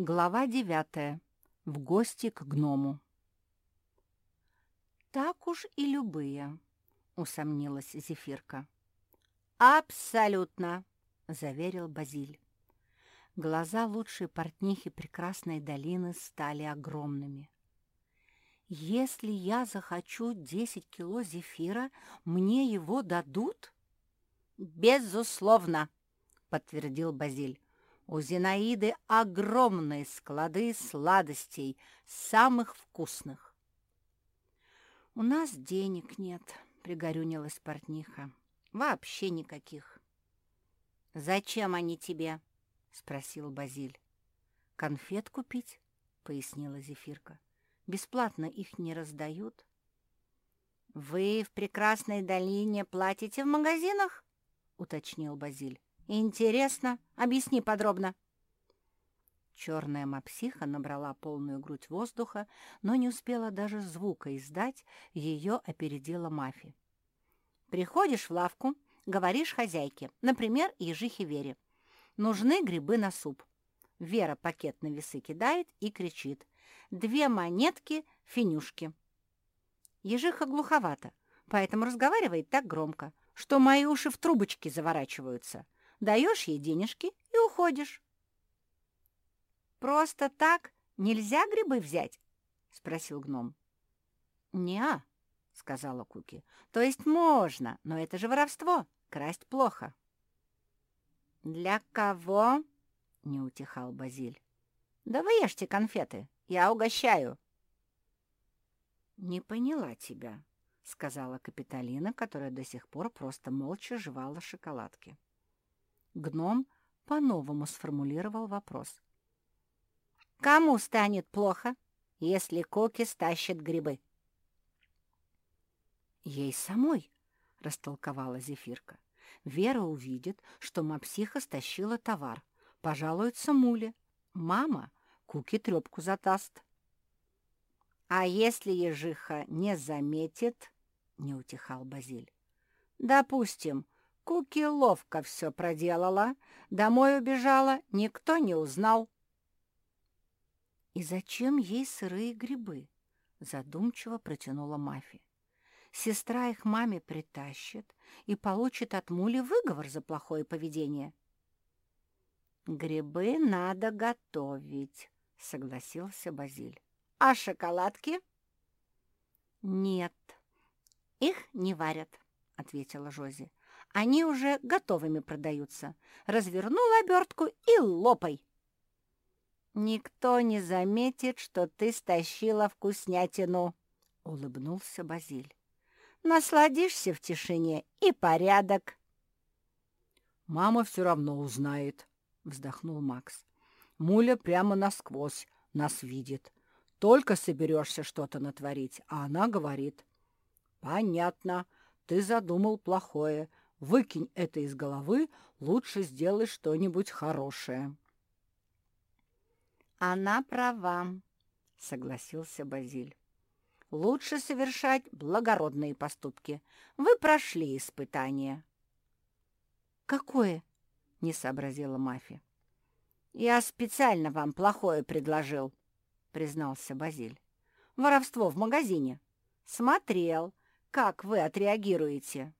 Глава девятая. В гости к гному. «Так уж и любые», — усомнилась Зефирка. «Абсолютно», — заверил Базиль. Глаза лучшей портнихи прекрасной долины стали огромными. «Если я захочу десять кило зефира, мне его дадут?» «Безусловно», — подтвердил Базиль. «У Зинаиды огромные склады сладостей, самых вкусных». «У нас денег нет», — пригорюнилась портниха. «Вообще никаких». «Зачем они тебе?» — спросил Базиль. «Конфет купить?» — пояснила Зефирка. Бесплатно их не раздают. «Вы в прекрасной долине платите в магазинах?» — уточнил Базиль. «Интересно. Объясни подробно». Черная мапсиха набрала полную грудь воздуха, но не успела даже звука издать, ее опередила Мафи. «Приходишь в лавку, говоришь хозяйке, например, ежихе Вере. Нужны грибы на суп. Вера пакет на весы кидает и кричит две монетки финюшки. Ежиха глуховата, поэтому разговаривает так громко, что мои уши в трубочки заворачиваются. Даешь ей денежки и уходишь. «Просто так нельзя грибы взять?» — спросил гном. «Не-а», — сказала Куки. «То есть можно, но это же воровство, красть плохо». «Для кого?» — не утихал Базиль. «Да вы ешьте конфеты, я угощаю». «Не поняла тебя», — сказала Капитолина, которая до сих пор просто молча жевала шоколадки. Гном по-новому сформулировал вопрос. «Кому станет плохо, если Коки стащит грибы?» «Ей самой», — растолковала Зефирка. «Вера увидит, что мапсиха стащила товар, пожалуется Муле. Мама Куки трепку затаст. «А если ежиха не заметит?» — не утихал Базиль. «Допустим, Куки ловко все проделала, домой убежала, никто не узнал». «И зачем ей сырые грибы?» — задумчиво протянула Мафи. «Сестра их маме притащит и получит от Мули выговор за плохое поведение». «Грибы надо готовить», — согласился Базиль. «А шоколадки?» «Нет, их не варят», — ответила Жози. «Они уже готовыми продаются. Развернула обертку и лопай». «Никто не заметит, что ты стащила вкуснятину», — улыбнулся Базиль. «Насладишься в тишине и порядок». «Мама все равно узнает», — вздохнул Макс. Муля прямо насквозь нас видит. Только соберешься что-то натворить, а она говорит. «Понятно, ты задумал плохое. Выкинь это из головы, лучше сделай что-нибудь хорошее». «Она права», — согласился Базиль. «Лучше совершать благородные поступки. Вы прошли испытание». «Какое?» — не сообразила Мафия. «Я специально вам плохое предложил», — признался Базиль. «Воровство в магазине. Смотрел, как вы отреагируете».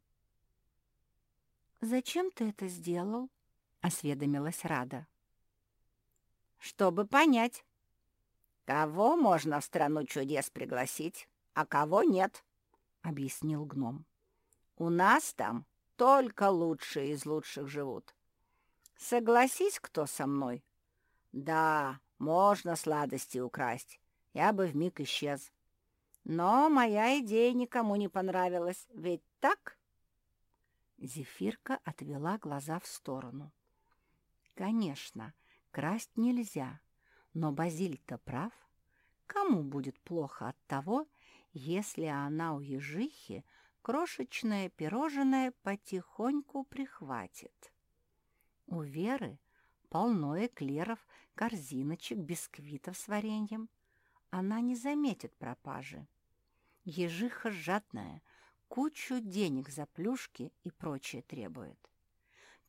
«Зачем ты это сделал?» — осведомилась Рада. «Чтобы понять, кого можно в страну чудес пригласить, а кого нет», — объяснил гном. «У нас там только лучшие из лучших живут. Согласись кто со мной? Да, можно сладости украсть. Я бы вмиг исчез. Но моя идея никому не понравилась. Ведь так? Зефирка отвела глаза в сторону. Конечно, красть нельзя, но Базиль-то прав. Кому будет плохо от того, если она у ежихи крошечное пирожное потихоньку прихватит? У Веры полно эклеров, корзиночек, бисквитов с вареньем. Она не заметит пропажи. Ежиха жадная, кучу денег за плюшки и прочее требует.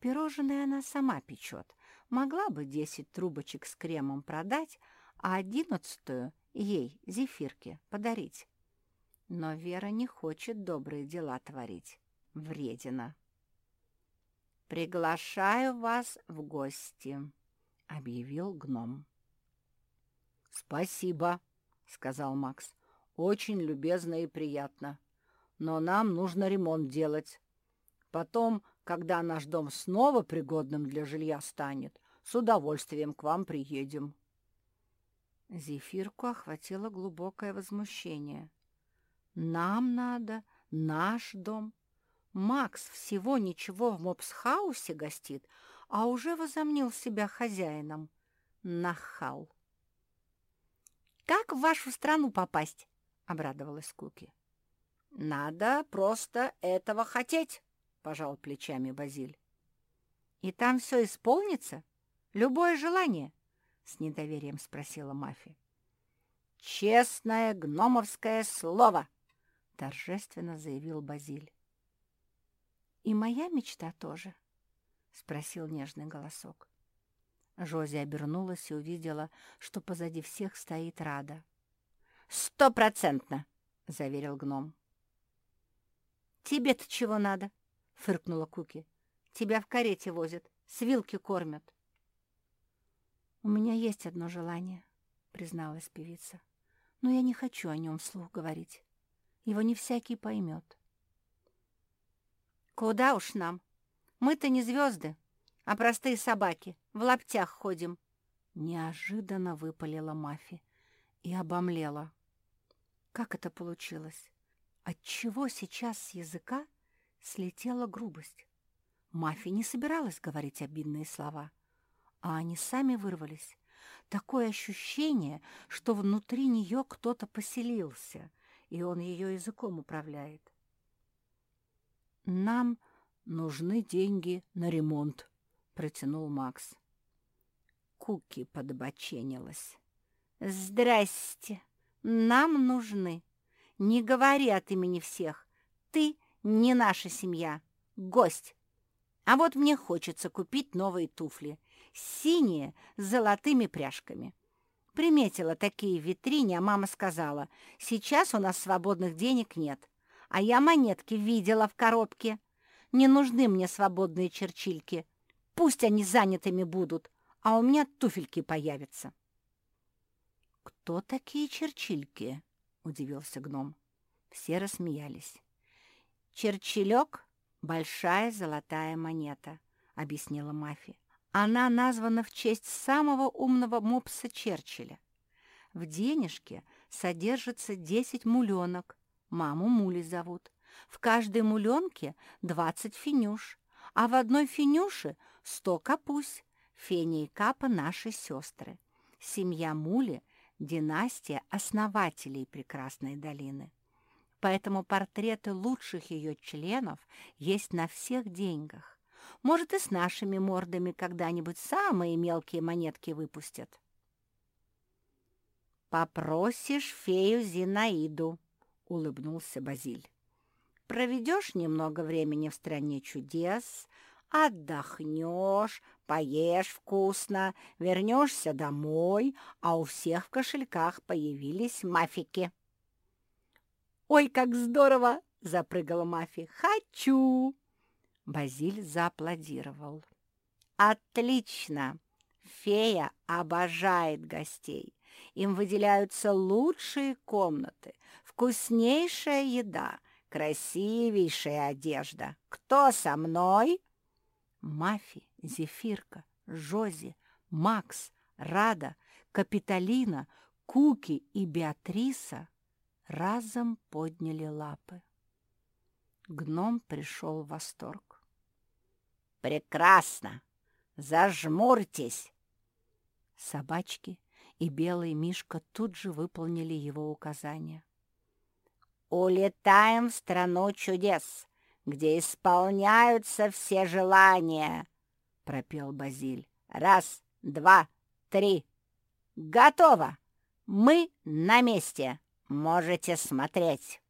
Пирожное она сама печет, Могла бы десять трубочек с кремом продать, а одиннадцатую ей, зефирке, подарить. Но Вера не хочет добрые дела творить. Вредина. «Приглашаю вас в гости», — объявил гном. «Спасибо», — сказал Макс. «Очень любезно и приятно. Но нам нужно ремонт делать. Потом, когда наш дом снова пригодным для жилья станет, с удовольствием к вам приедем». Зефирку охватило глубокое возмущение. «Нам надо наш дом. Макс всего ничего в мопсхаусе гостит, а уже возомнил себя хозяином. Нахал!» «Как в вашу страну попасть?» — обрадовалась Куки. «Надо просто этого хотеть», — пожал плечами Базиль. «И там все исполнится? Любое желание?» — с недоверием спросила Мафи. «Честное гномовское слово!» — торжественно заявил Базиль. «И моя мечта тоже?» — спросил нежный голосок. Жози обернулась и увидела, что позади всех стоит Рада. «Стопроцентно!» — заверил гном. «Тебе-то чего надо?» — фыркнула Куки. «Тебя в карете возят, с вилки кормят». «У меня есть одно желание», — призналась певица. «Но я не хочу о нем вслух говорить. Его не всякий поймет». «Куда уж нам? Мы-то не звезды, а простые собаки, в лаптях ходим». Неожиданно выпалила Мафи и обомлела. Как это получилось? Отчего сейчас с языка слетела грубость? Мафи не собиралась говорить обидные слова, а они сами вырвались. Такое ощущение, что внутри нее кто-то поселился, и он ее языком управляет. «Нам нужны деньги на ремонт», — протянул Макс. Куки подбоченилась. «Здрасте! Нам нужны!» Не говори от имени всех. Ты не наша семья, гость. А вот мне хочется купить новые туфли. Синие с золотыми пряжками. Приметила такие в витрине, а мама сказала, сейчас у нас свободных денег нет. А я монетки видела в коробке. Не нужны мне свободные черчильки. Пусть они занятыми будут, а у меня туфельки появятся. «Кто такие черчильки?» — удивился гном. Все рассмеялись. «Черчилек — большая золотая монета», — объяснила Мафи. «Она названа в честь самого умного мопса Черчилля. В денежке содержится десять муленок, маму Мули зовут. В каждой муленке двадцать финюш, а в одной финюше сто капусь. Феня и Капа — наши сестры. Семья Мули династия основателей Прекрасной долины. Поэтому портреты лучших ее членов есть на всех деньгах. Может, и с нашими мордами когда-нибудь самые мелкие монетки выпустят. «Попросишь фею Зинаиду», — улыбнулся Базиль. «Проведешь немного времени в стране чудес, Отдохнешь, поешь вкусно, вернешься домой, а у всех в кошельках появились мафики. «Ой, как здорово!» — запрыгала Мафи. «Хочу!» Базиль зааплодировал. «Отлично! Фея обожает гостей. Им выделяются лучшие комнаты, вкуснейшая еда, красивейшая одежда. Кто со мной?» Мафи, Зефирка, Жози, Макс, Рада, Капитолина, Куки и Беатриса разом подняли лапы. Гном пришел в восторг. «Прекрасно! Зажмурьтесь!» Собачки и белый мишка тут же выполнили его указания. «Улетаем в страну чудес! Где исполняются все желания», — пропел Базиль. «Раз, два, три. Готово! Мы на месте. Можете смотреть».